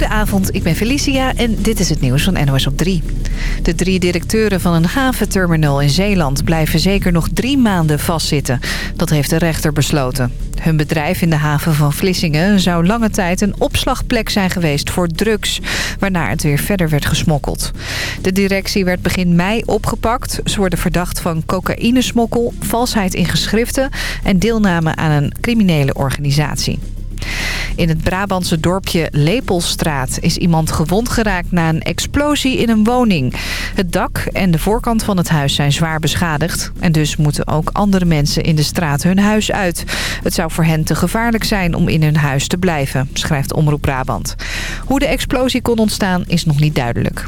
Goedenavond, ik ben Felicia en dit is het nieuws van NOS op 3. De drie directeuren van een haventerminal in Zeeland blijven zeker nog drie maanden vastzitten. Dat heeft de rechter besloten. Hun bedrijf in de haven van Vlissingen zou lange tijd een opslagplek zijn geweest voor drugs, waarna het weer verder werd gesmokkeld. De directie werd begin mei opgepakt. Ze worden verdacht van cocaïnesmokkel, valsheid in geschriften en deelname aan een criminele organisatie. In het Brabantse dorpje Lepelstraat is iemand gewond geraakt na een explosie in een woning. Het dak en de voorkant van het huis zijn zwaar beschadigd. En dus moeten ook andere mensen in de straat hun huis uit. Het zou voor hen te gevaarlijk zijn om in hun huis te blijven, schrijft Omroep Brabant. Hoe de explosie kon ontstaan is nog niet duidelijk.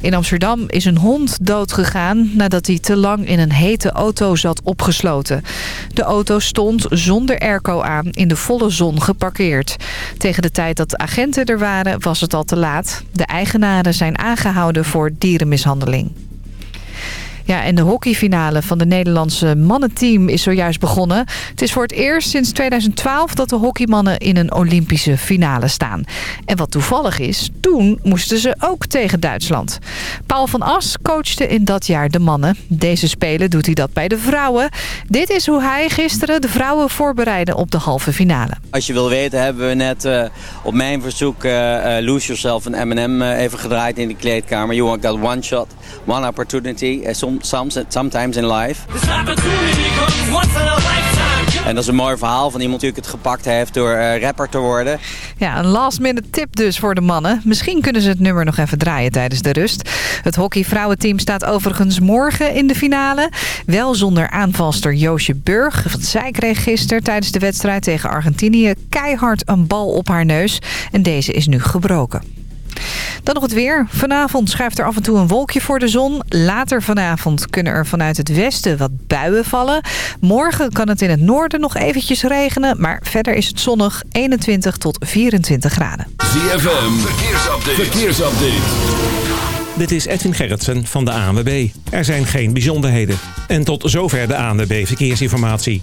In Amsterdam is een hond doodgegaan nadat hij te lang in een hete auto zat opgesloten. De auto stond zonder airco aan in de volle zon geparkeerd. Tegen de tijd dat de agenten er waren was het al te laat. De eigenaren zijn aangehouden voor dierenmishandeling. Ja, en de hockeyfinale van de Nederlandse mannenteam is zojuist begonnen. Het is voor het eerst sinds 2012 dat de hockeymannen in een Olympische finale staan. En wat toevallig is, toen moesten ze ook tegen Duitsland. Paul van As coachte in dat jaar de mannen. Deze spelen doet hij dat bij de vrouwen. Dit is hoe hij gisteren de vrouwen voorbereidde op de halve finale. Als je wil weten hebben we net uh, op mijn verzoek uh, Lose Yourself en M&M even gedraaid in de kleedkamer. You want one shot, one opportunity. Sometimes in life. En dat is een mooi verhaal van iemand die het gepakt heeft door uh, rapper te worden. Ja, een last minute tip dus voor de mannen. Misschien kunnen ze het nummer nog even draaien tijdens de rust. Het hockeyvrouwenteam staat overigens morgen in de finale. Wel zonder aanvalster Joosje Burg. Want zij kreeg gisteren tijdens de wedstrijd tegen Argentinië keihard een bal op haar neus. En deze is nu gebroken. Dan nog het weer. Vanavond schuift er af en toe een wolkje voor de zon. Later vanavond kunnen er vanuit het westen wat buien vallen. Morgen kan het in het noorden nog eventjes regenen. Maar verder is het zonnig 21 tot 24 graden. ZFM, verkeersupdate. verkeersupdate. Dit is Edwin Gerritsen van de ANWB. Er zijn geen bijzonderheden. En tot zover de ANWB Verkeersinformatie.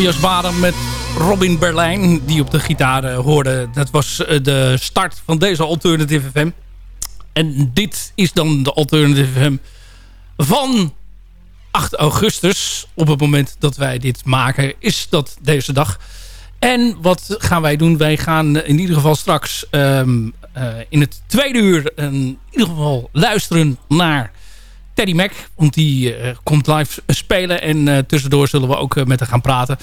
Tobias Badem met Robin Berlijn, die op de gitaar eh, hoorde. Dat was eh, de start van deze Alternative FM. En dit is dan de Alternative FM van 8 augustus. Op het moment dat wij dit maken, is dat deze dag. En wat gaan wij doen? Wij gaan in ieder geval straks ehm, eh, in het tweede uur in ieder geval luisteren naar Teddy Mac. Want die eh, komt live spelen. En eh, tussendoor zullen we ook met haar gaan praten.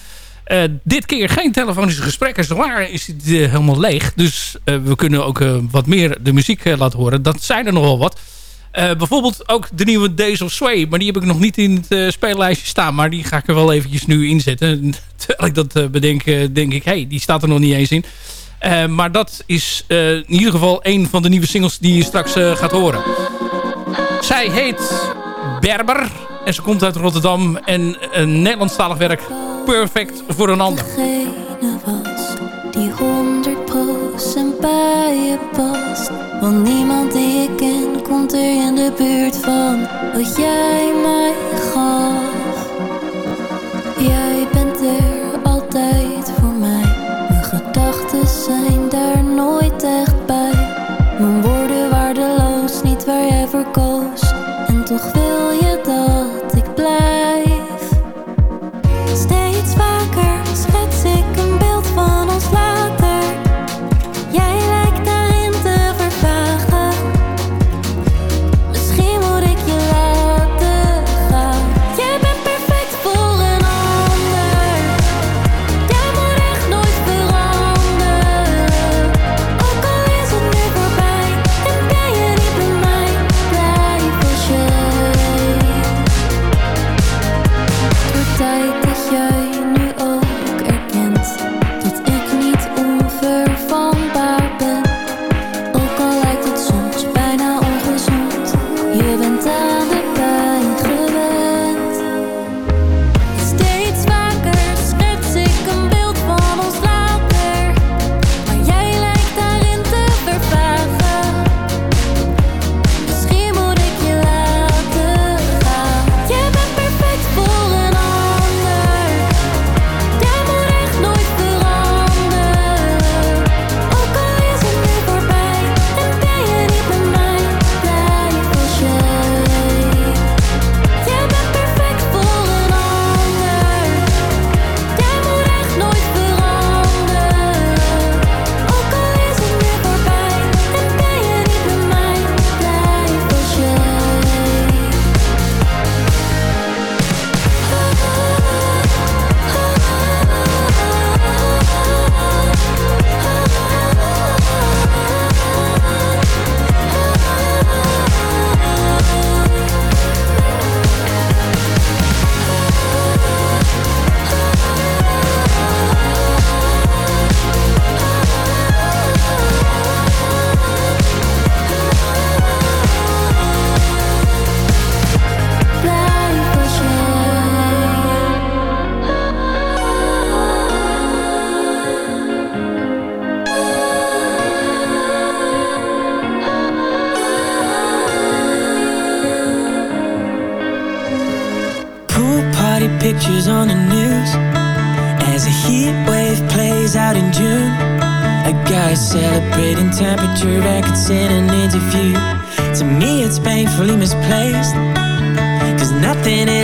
dit keer geen telefonische gesprekken. Zowaar is het helemaal leeg. Dus we kunnen ook wat meer de muziek laten horen. Dat zijn er nogal wat. bijvoorbeeld ook de nieuwe Days of Sway. Maar die heb ik nog niet in het speellijstje staan. Maar die ga ik er wel eventjes nu inzetten. Terwijl ik dat bedenk, denk ik... hey, die staat er nog niet eens in. maar dat is in ieder geval een van de nieuwe singles die je straks gaat horen. Zij heet Berber en ze komt uit Rotterdam. En een Nederlandstalig werk perfect voor een ander. Degene was die honderd procent bij je past. Want niemand die ik ken komt er in de buurt van wat jij mij gaf. Jij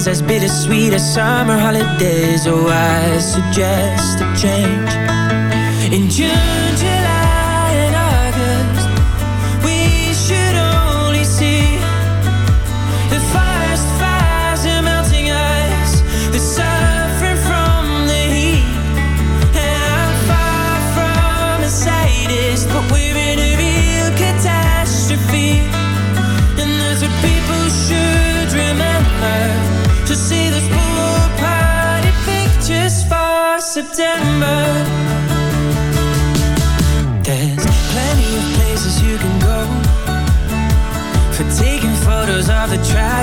is as bittersweet as summer holidays. Oh I suggest a change. In June,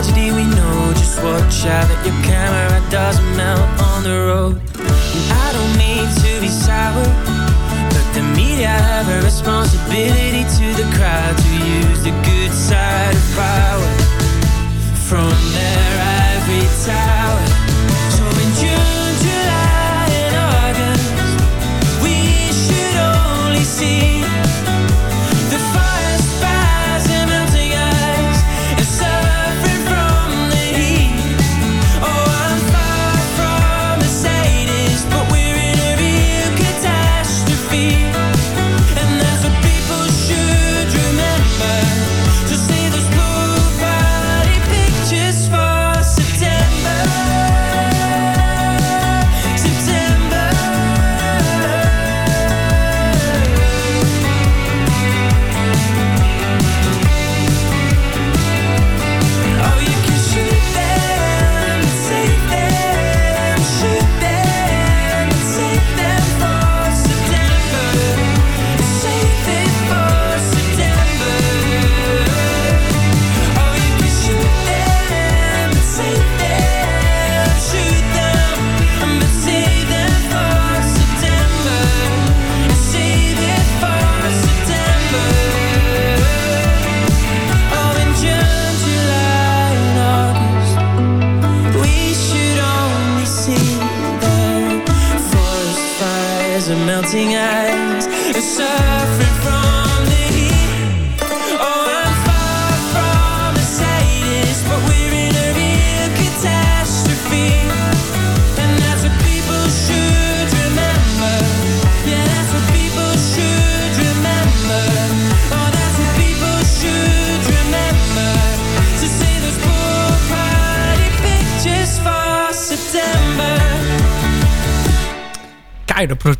tragedy we know. Just watch out that your camera doesn't melt on the road.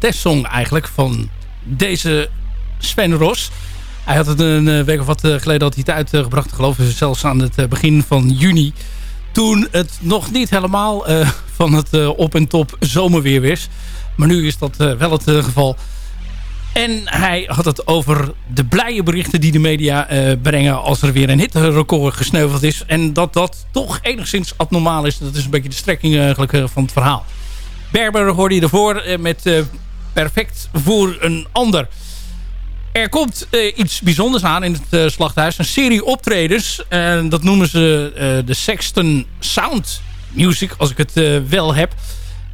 Protestsong eigenlijk van deze Sven Ros. Hij had het een eh, week of wat eh, geleden had hij het uitgebracht. geloof ik zelfs aan het eh, begin van juni. Toen het nog niet helemaal van het op en top zomerweer was. Maar nu is dat wel het geval. En hij had het over de blije berichten die de media brengen... als er weer een hitrecord gesneuveld is. En dat dat toch enigszins abnormaal is. Dat is een beetje de strekking eigenlijk van het verhaal. Berber hoorde je ervoor met Perfect voor een ander. Er komt eh, iets bijzonders aan in het eh, slachthuis. Een serie optredens. En dat noemen ze eh, de Sexton Sound Music, als ik het wel heb.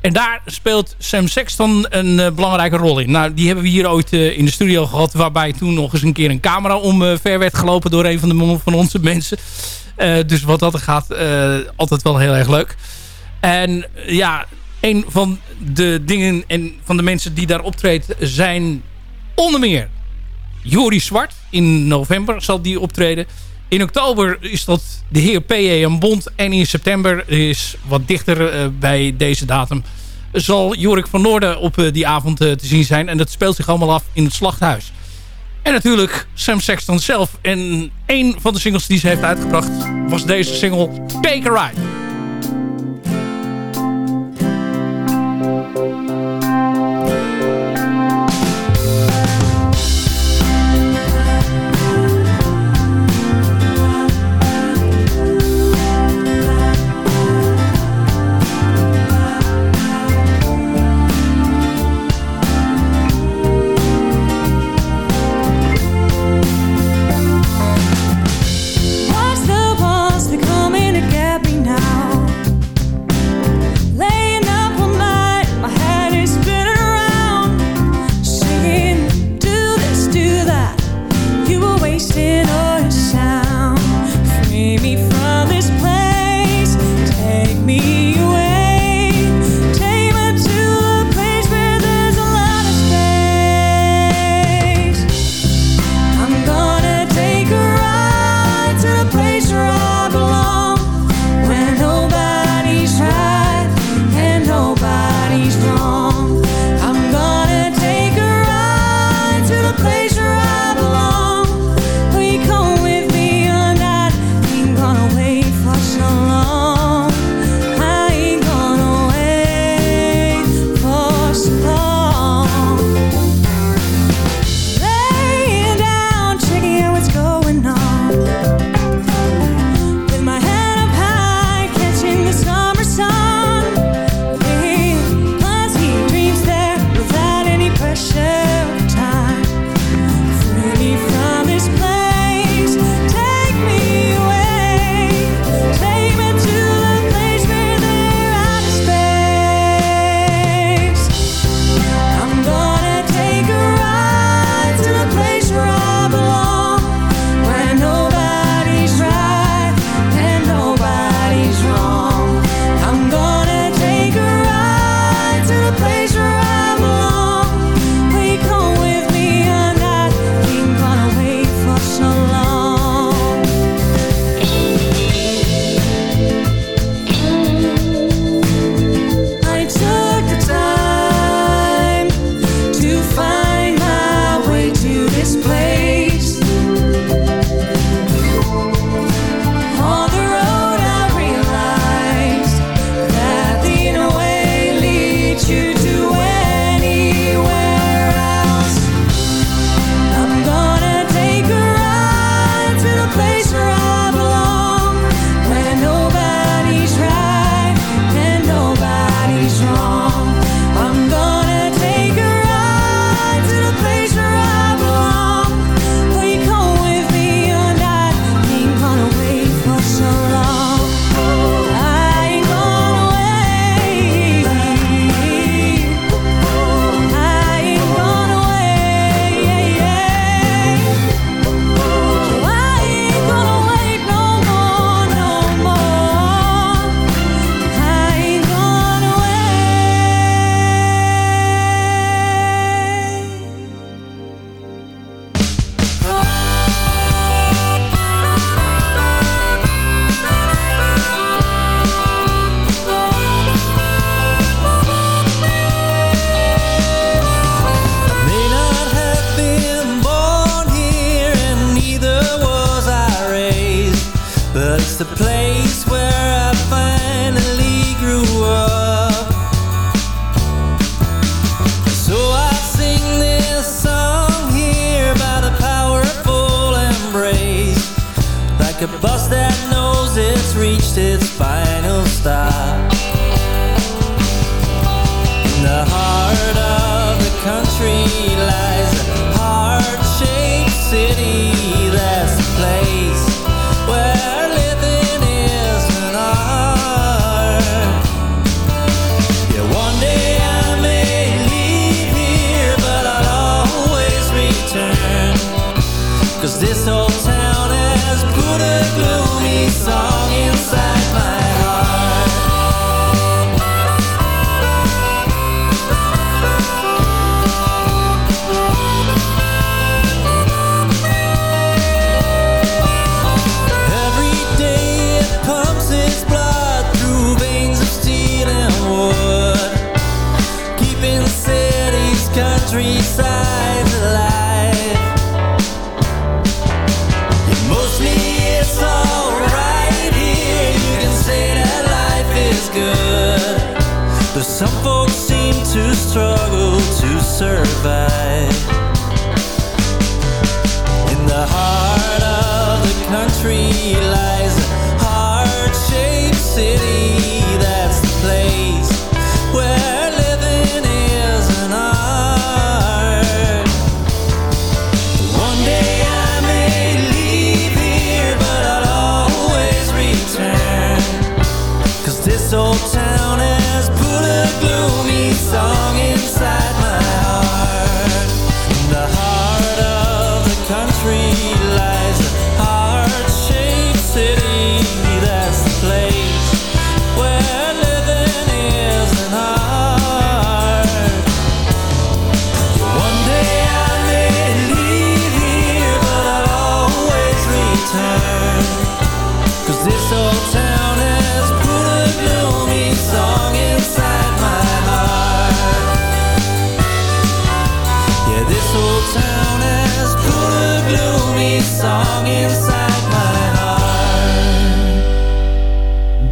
En daar speelt Sam Sexton een belangrijke rol in. Nou, die hebben we hier ooit in de studio gehad... waarbij toen nog eens een keer een camera omver werd gelopen... door een van, de, van onze mensen. Dus wat dat gaat, altijd wel heel erg leuk. En ja, een van de dingen en van de mensen die daar optreedt... zijn onder meer Jori Zwart. In november zal die optreden. In oktober is dat de heer P.E. en Bond. En in september is wat dichter eh, bij deze datum... zal Jorik van Noorden op eh, die avond eh, te zien zijn. En dat speelt zich allemaal af in het slachthuis. En natuurlijk Sam Sexton zelf. En een van de singles die ze heeft uitgebracht... was deze single Take a Ride.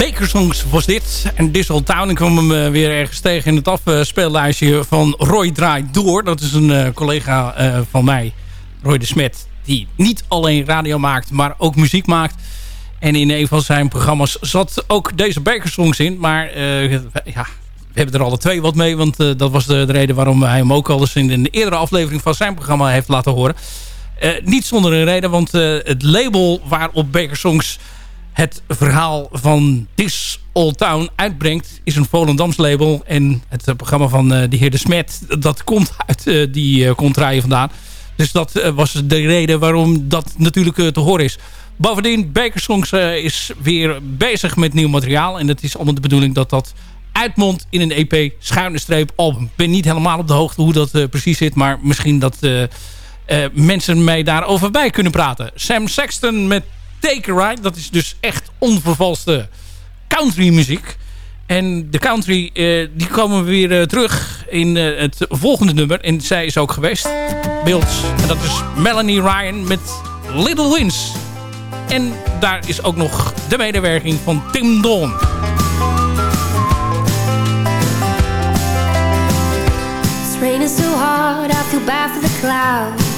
Heart. Bakersongs was dit. En Old Town. Ik kwam hem eh, weer ergens tegen in het afspeellijstje van Roy Draait Door. Dat is een eh, collega eh, van mij, Roy de Smet. Die niet alleen radio maakt, maar ook muziek maakt. En in een van zijn programma's zat ook deze Bakersongs in. Maar ja, we hebben er alle twee wat mee. Want dat was de, de reden waarom hij hem ook al eens in een eerdere aflevering van zijn programma heeft laten horen. Niet zonder een reden, want het label waarop Bakersongs het verhaal van This Old Town uitbrengt... is een Volendams label. En het eh, programma van eh, de heer De Smet... dat komt uit eh, die uh, contraien vandaan. Dus dat was de reden waarom dat natuurlijk te horen is. Bovendien, Bakersongs is weer bezig met nieuw materiaal. En het is allemaal de bedoeling dat dat uitmondt in een EP schuine streep album. Ik ben niet helemaal op de hoogte hoe dat precies zit. Maar misschien dat eh, eh, mensen mij daarover bij kunnen praten. Sam Sexton met Take a Ride. Dat is dus echt onvervalste country muziek. En de country, eh, die komen we weer eh, terug in eh, het volgende nummer. En zij is ook geweest ons. En dat is Melanie Ryan met Little Wins. En daar is ook nog de medewerking van Tim Dawn. It's so hard, for the clouds.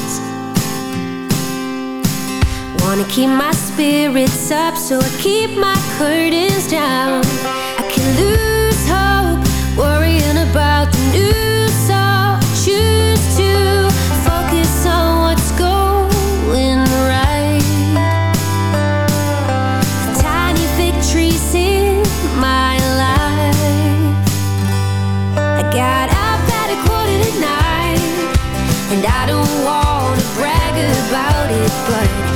Wanna keep my spirits up, so I keep my curtains down. I can lose hope, worrying about the news, so I choose to focus on what's going right. The tiny victories in my life. I got up at a quarter to nine And I don't wanna brag about it But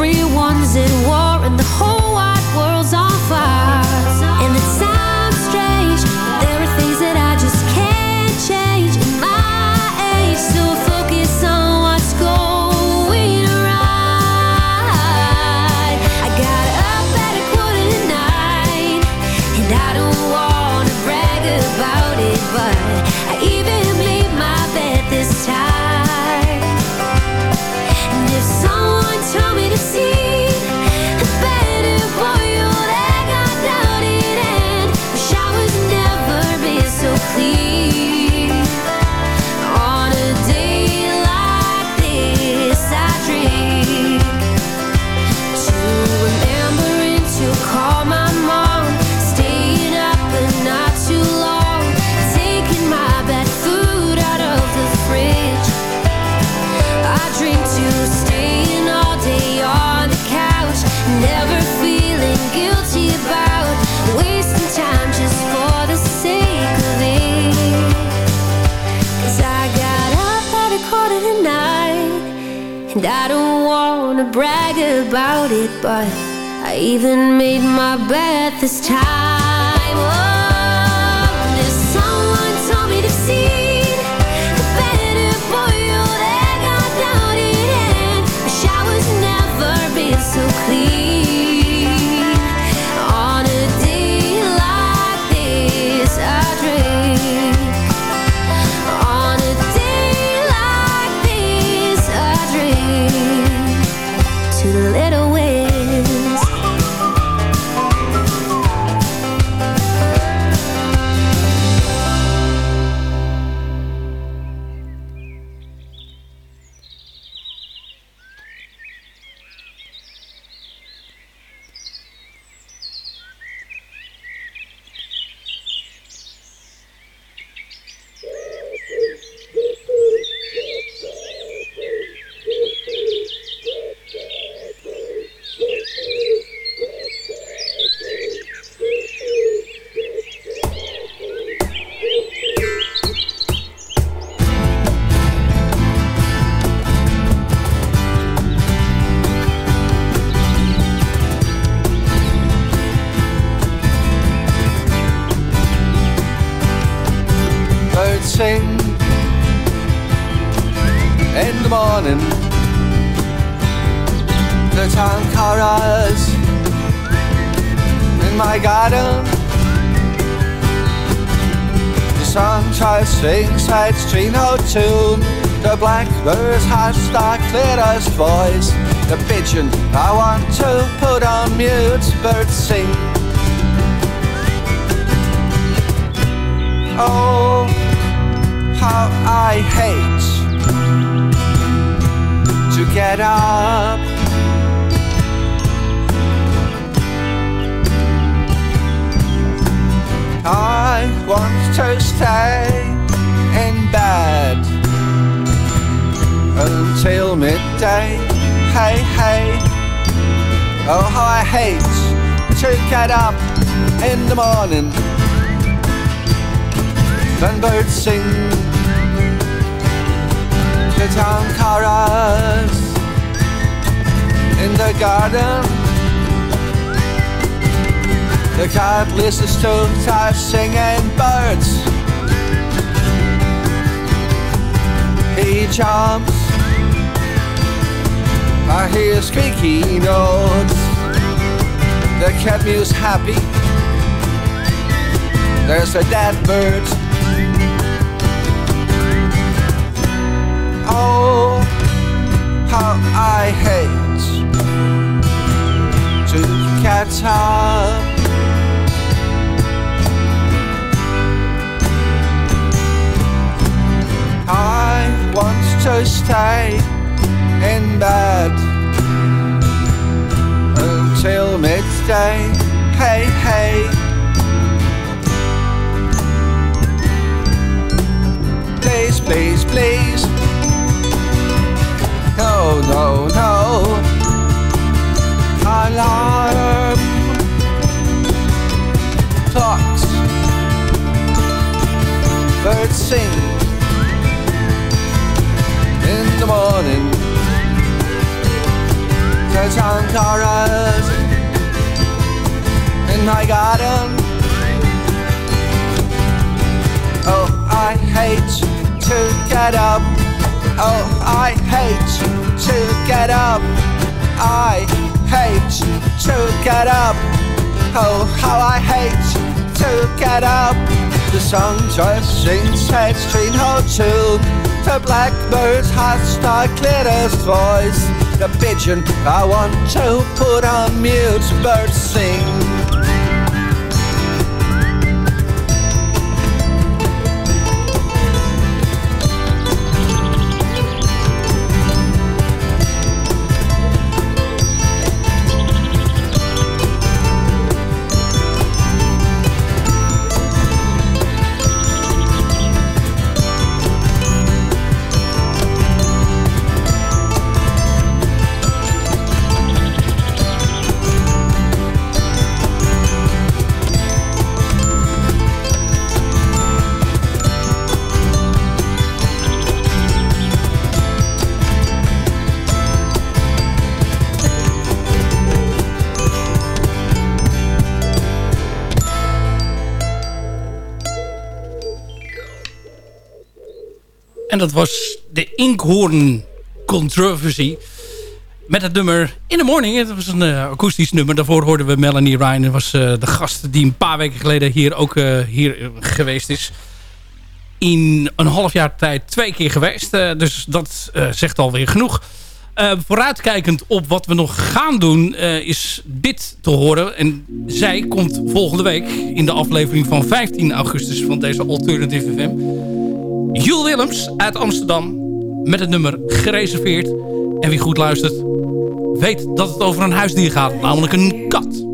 everyone's at war. I don't wanna brag about it, but I even made my bed this time. Oh, blackbird's has the clearest voice. The pigeon I want to put on mute. Birds sing. Oh, how I hate to get up. I want to stay in bed until midday. Hey, hey. Oh, how I hate to get up in the morning when birds sing the town chorus in the garden. The cat listens to our singing birds. He jumps. I hear squeaky notes. The cat mews happy. There's a dead bird. Oh, how I hate to catch up. I want to stay in bed until midday. Hey, hey. Please, please, please. No, no, no. Alarm clocks. Birds sing in the morning. The town chorus in my garden. Oh, I hate to get up. Oh, I hate to get up. I hate to get up. Oh, how I hate to get up. The sun just heads between her tune. The blackbird's hostile clearest voice. The pigeon I want to put on mute. Birds sing. Dat was de Inkhorn Controversy. Met het nummer In the Morning. Het was een uh, akoestisch nummer. Daarvoor hoorden we Melanie Ryan. Dat was uh, de gast die een paar weken geleden hier ook uh, hier geweest is. In een half jaar tijd twee keer geweest. dus dat zegt alweer genoeg. vooruitkijkend op wat we nog gaan doen is dit te horen. En zij komt volgende week in de aflevering van 15 augustus van deze Alternative FM Jules Willems uit Amsterdam met het nummer Gereserveerd. En wie goed luistert, weet dat het over een huisdier gaat, namelijk een kat.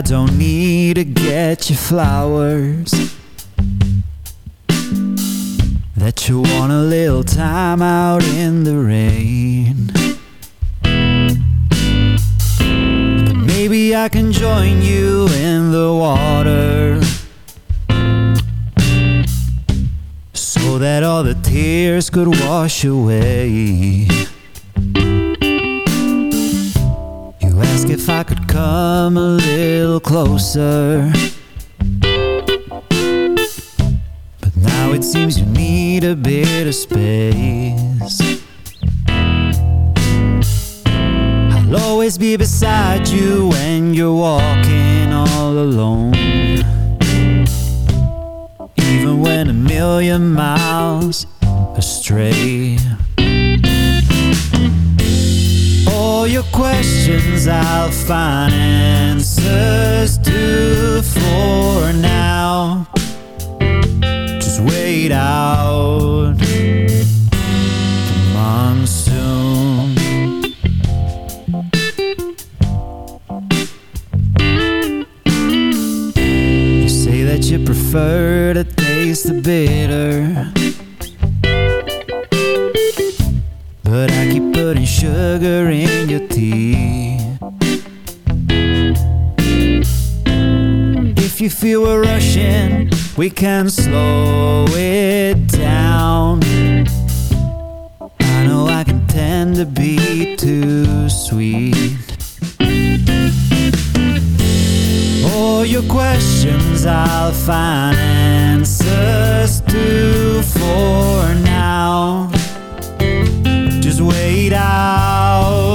I don't need to get you flowers. That you want a little time out in the rain. But maybe I can join you in the water. So that all the tears could wash away. Come a little closer. But now it seems you need a bit of space. I'll always be beside you when you're walking all alone. Even when a million miles astray. All your questions I'll find answers to for now. Just wait out the. You say that you prefer to taste the bitter. But I keep putting sugar in your tea. If you feel we're rushing, we can slow it down. I know I can tend to be too sweet. All your questions I'll find answers to for now out.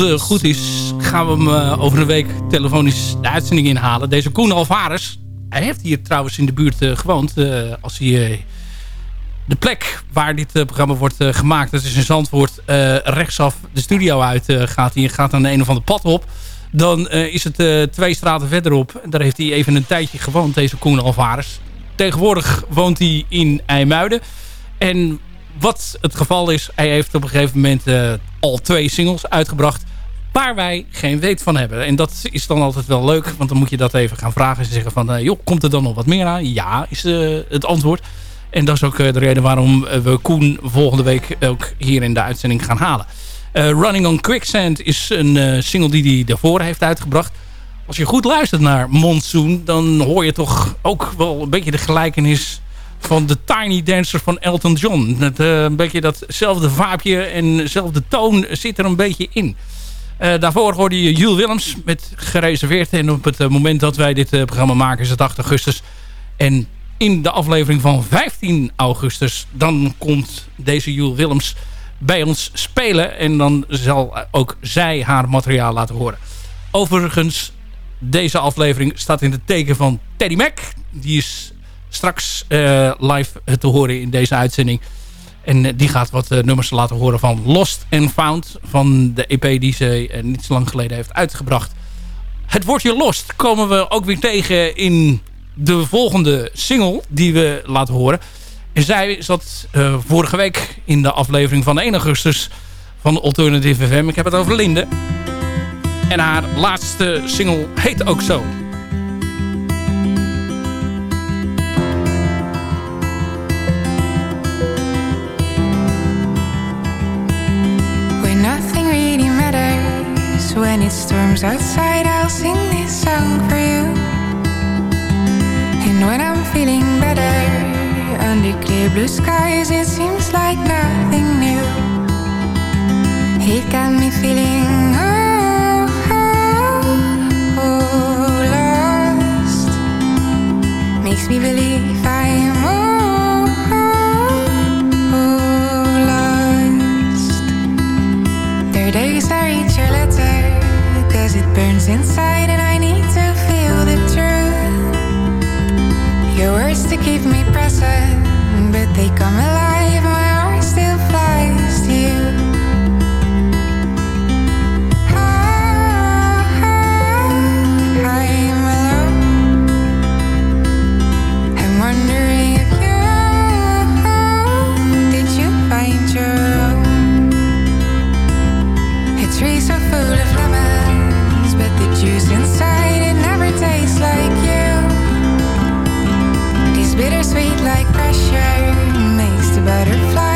Goed is, gaan we hem eh, over een week telefonisch de uitzending inhalen. Deze Koen Alvarez, hij heeft hier trouwens in de buurt eh, gewoond. eh, als hij de plek waar dit programma wordt gemaakt, dat is in Zandvoort, rechtsaf de studio uit gaat. hij gaat aan een of andere pad op. Dan is het twee straten verderop. Daar heeft hij even een tijdje gewoond, deze Koen Alvarez. Tegenwoordig woont hij in IJmuiden. En wat het geval is, hij heeft op een gegeven moment al twee singles uitgebracht waar wij geen weet van hebben. En dat is dan altijd wel leuk, want dan moet je dat even gaan vragen. Ze zeggen van, eh, joh, komt er dan nog wat meer aan? Ja, is eh, het antwoord. En dat is ook eh, de reden waarom we Koen volgende week ook hier in de uitzending gaan halen. Running on Quicksand is een single die hij daarvoor heeft uitgebracht. Als je goed luistert naar Monsoon, dan hoor je toch ook wel een beetje de gelijkenis van de Tiny Dancer van Elton John. Dat, een beetje datzelfde vaapje en dezelfde toon zit er een beetje in. Eh, daarvoor hoorde je Jules Willems met gereserveerd. En op het eh, moment dat wij dit eh, programma maken is het 8 augustus. En in de aflevering van 15 augustus... dan komt deze Jules Willems bij ons spelen. En dan zal ook zij haar materiaal laten horen. Overigens, deze aflevering staat in het teken van Teddy Mac. Die is straks live te horen in deze uitzending. En eh, die gaat wat eh, nummers laten horen van Lost and Found. Van de EP die ze eh, niet zo lang geleden heeft uitgebracht. Het woordje Lost komen we ook weer tegen in de volgende single die we laten horen. En zij zat vorige week in de aflevering van 1 augustus van Alternative FM. Ik heb het over Linde. En haar laatste single heet ook zo. Matters, when it storms outside, I'll sing this song for you. And when I'm feeling better, under clear blue skies, it seems like nothing new. It got me feeling oh, oh, oh, lost. Makes me believe I am oh, oh, oh, lost. There days I read your letter, cause it burns inside and I need to feel the truth. Your words to keep me present, but they come alive. My heart still flies to you. Like pressure. Makes the butterflies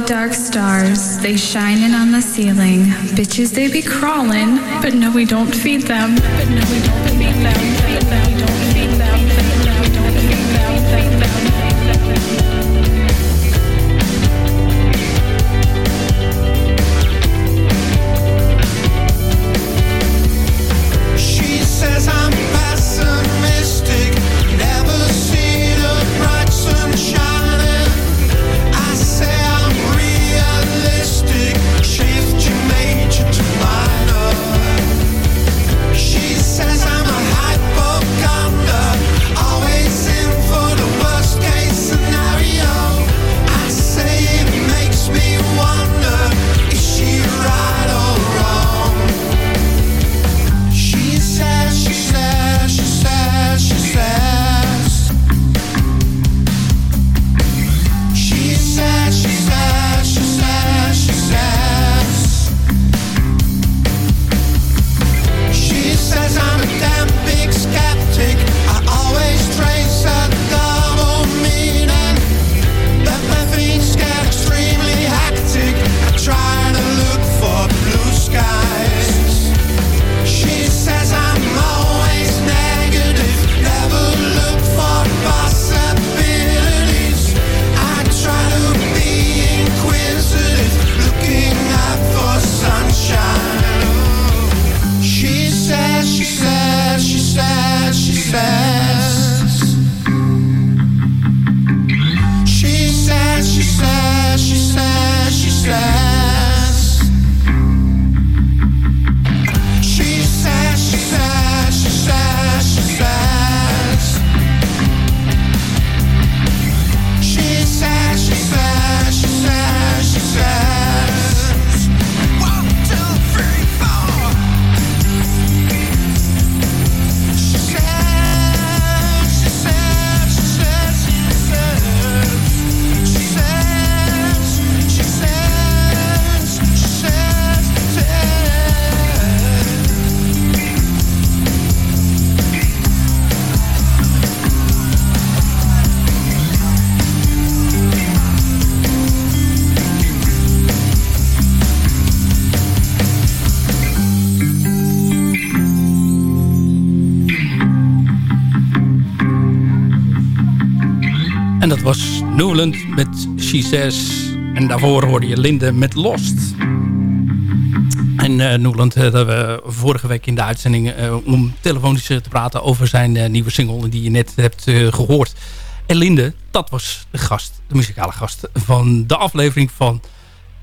the dark stars, they shining on the ceiling. Bitches, they be crawling, but no, we don't feed them. But no, we don't feed them. Newland met She Says. En daarvoor hoorde je Linde met Lost. En uh, Newland hadden we vorige week in de uitzending... Uh, om telefonisch te praten over zijn nieuwe single... die je net hebt gehoord. En Linde, dat was de gast, de muzikale gast... van de aflevering van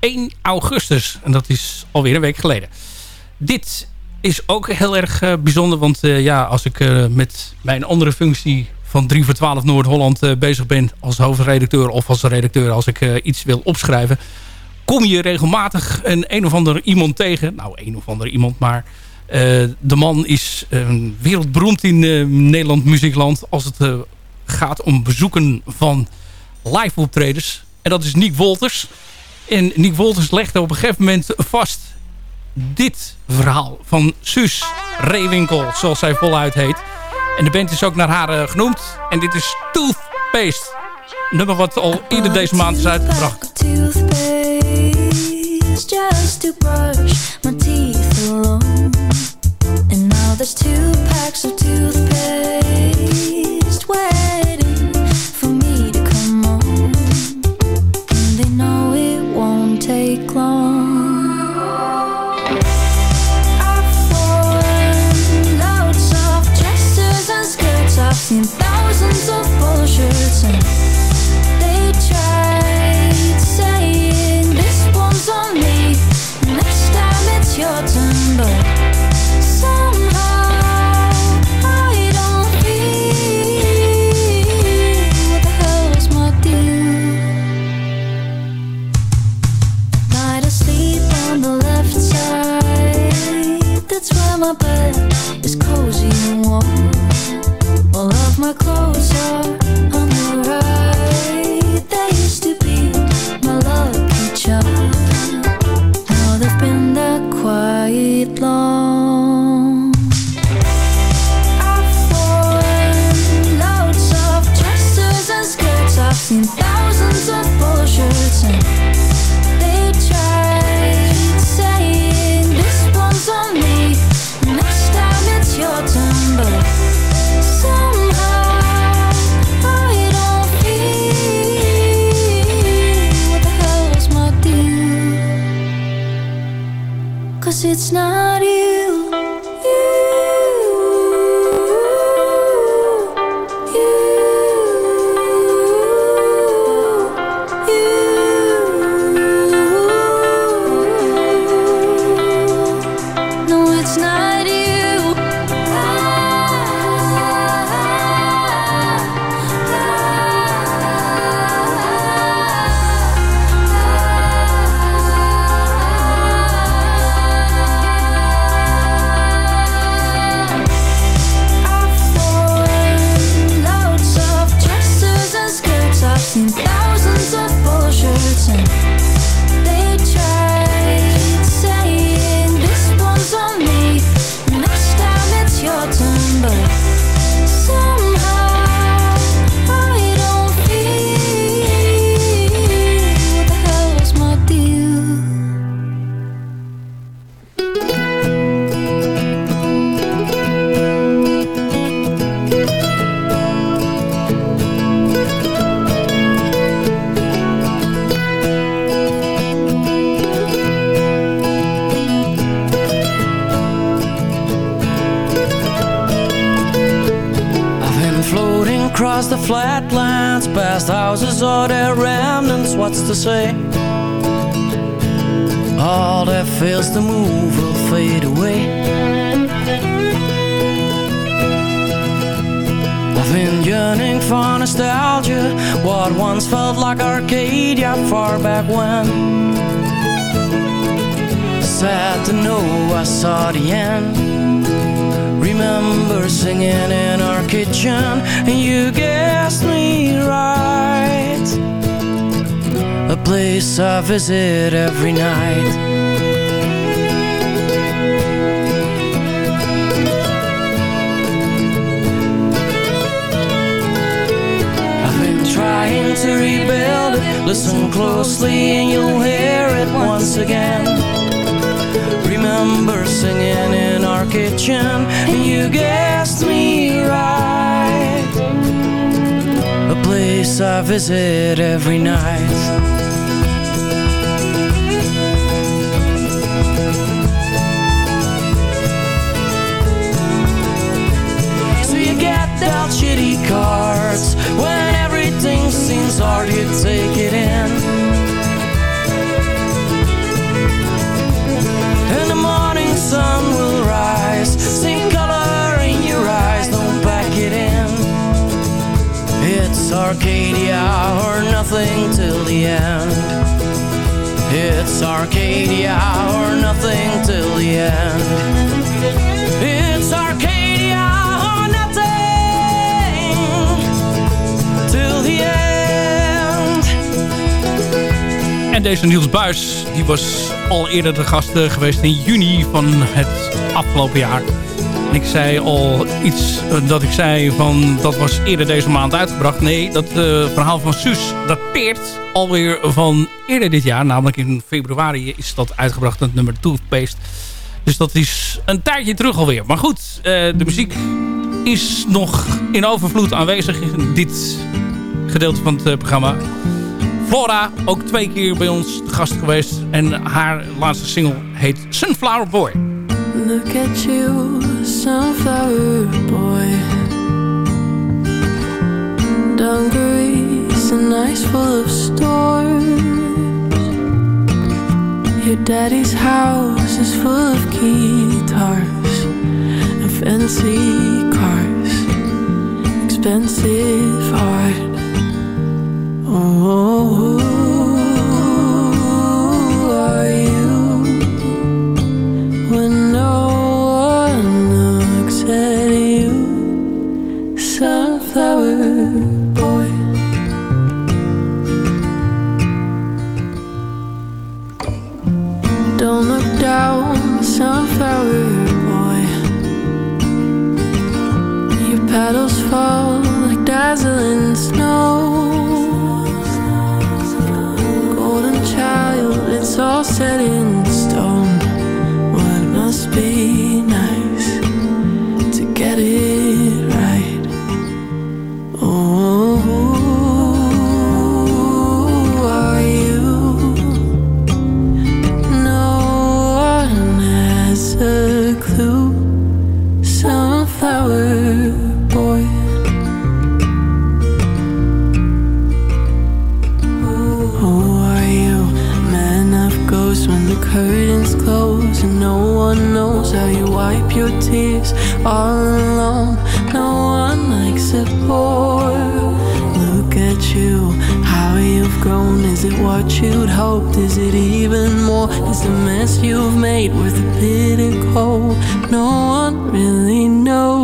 1 augustus. En dat is alweer een week geleden. Dit is ook heel erg bijzonder. Want ja, als ik met mijn andere functie van 3 voor 12 Noord-Holland uh, bezig ben als hoofdredacteur of als redacteur als ik uh, iets wil opschrijven, kom je regelmatig een een of ander iemand tegen. Nou, een of ander iemand, maar uh, de man is wereldberoemd in Nederland muziekland als het gaat om bezoeken van live optredens. En dat is Nick Wolters. En Nick Wolters legde op een gegeven moment vast dit verhaal van Suus Reewinkel, zoals zij voluit heet. En de band is ook naar haar uh, genoemd. En dit is Toothpaste. Een nummer wat al eerder deze maand is uitgebracht. just to brush my teeth. And now there's two packs of toothpaste my bed is cozy and warm all of my clothes are on the right. They used to be my lucky charm. Now they've been there quite long. Flatlands, past houses or their remnants. What's to say? All that fails to move will fade away. I've been yearning for nostalgia, what once felt like Arcadia far back when. Sad to know I saw the end. Remember singing in our kitchen, and you guessed me right. A place I visit every night. I've been trying to rebuild it. Listen closely, and you'll hear it once again. Remember singing in our kitchen, and you guessed me right. A place I visit every night. So you get dealt shitty cards When everything seems hard you take it in It's Arcadia or nothing till the end It's Arcadia or nothing till the end It's Arcadia or nothing till the end. En deze Niels Buis die was al eerder de gast eh, geweest in juni van het afgelopen jaar. Ik zei al iets eh, dat ik zei van dat was eerder deze maand uitgebracht. Nee, dat eh, verhaal van Suus dateert alweer van eerder dit jaar. Namelijk in februari is dat uitgebracht, het nummer Toothpaste. Dus dat is een tijdje terug alweer. Maar goed, eh, de muziek is nog in overvloed aanwezig in dit gedeelte van het programma. Flora, ook twee keer bij ons gast geweest. En haar laatste single heet Sunflower Boy. Look at you, sunflower boy. Dungarees and nice full of stores. Your daddy's house is full of guitars and fancy cars, expensive art. Oh, petals fall like dazzling snow. Golden child, it's all set in wipe your tears all alone. No one likes it poor. Look at you, how you've grown. Is it what you'd hoped? Is it even more? Is the mess you've made worth the bitter cold? No one really knows.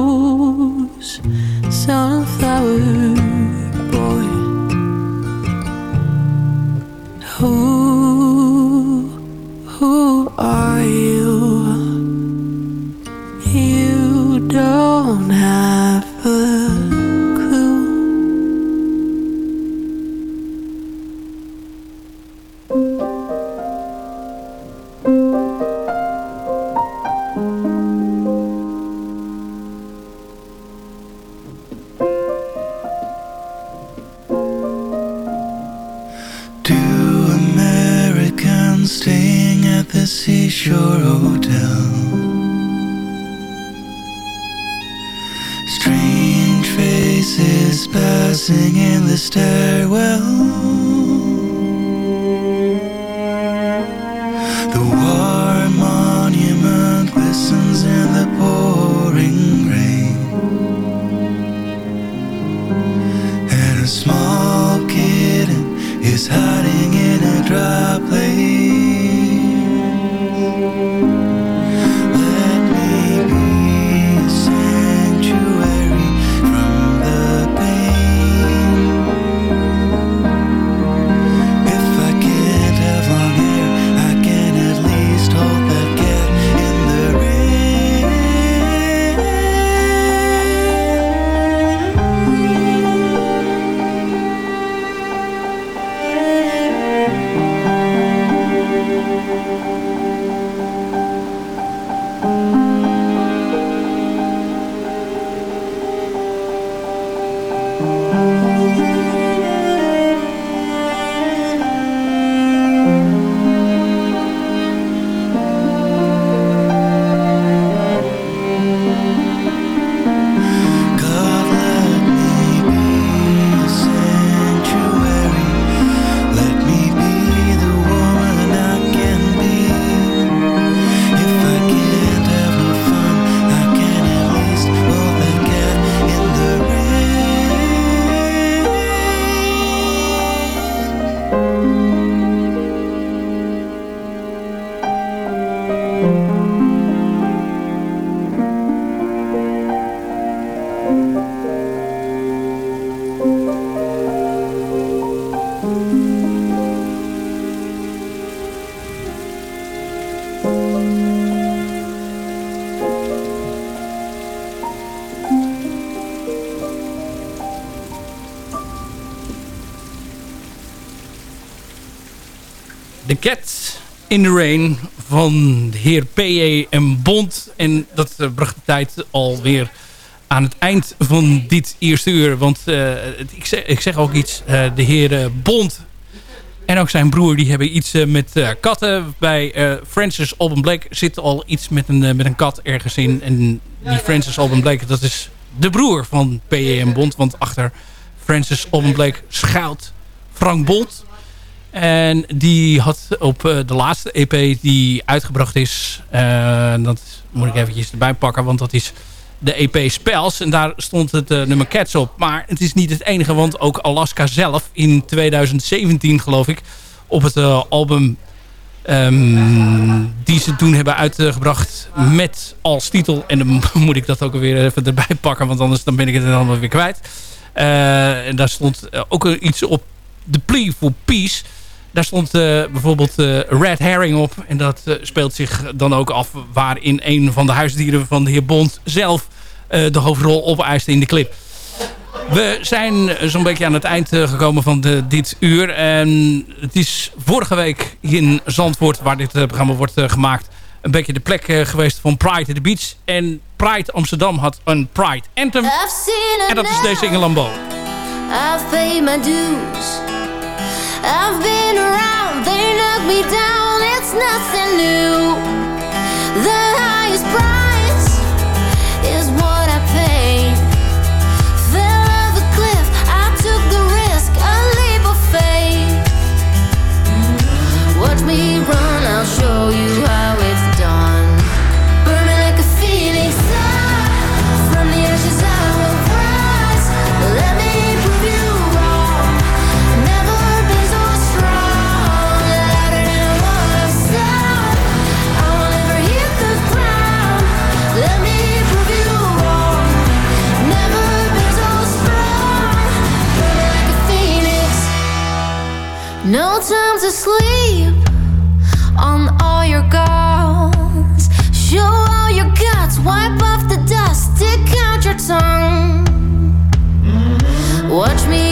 In the Rain van de heer P.E. en Bond. En dat eh, bracht de tijd alweer aan het eind van dit eerste uur. Want eh, ik, zeg, ik zeg ook iets. eh, de heer Bond en ook zijn broer die hebben iets met katten. Bij Francis Alban Blake zit al iets met een, met een kat ergens in. En die Francis Alban Blake, dat is de broer van P.E. en Bond. Want achter Francis Alban Blake schuilt Frank Bond. En die had op eh, de laatste EP die uitgebracht is... eh, dat moet ik eventjes erbij pakken, want dat is de EP Spells. En daar stond het eh, nummer Cats op. Maar het is niet het enige, want ook Alaska zelf in 2017 geloof ik... op het album ehm, die ze toen hebben uitgebracht met als titel... en dan moet ik dat ook weer even erbij pakken, want anders dan ben ik het dan wel weer kwijt. En daar stond ook iets op The Plea for Peace... Daar stond eh, bijvoorbeeld eh, Red Herring op. En dat eh, speelt zich dan ook af waarin een van de huisdieren van de heer Bond zelf de hoofdrol opeist in de clip. We zijn zo'n beetje aan het eind gekomen van de, dit uur. En het is vorige week in Zandvoort, waar dit programma wordt gemaakt... een beetje de plek geweest van Pride at the Beach. En Pride Amsterdam had een Pride Anthem. En dat is deze Inge Lambeau. I've paid my dues. Nothing new. The to sleep on all your goals. Show all your guts, wipe off the dust, stick out your tongue. Watch me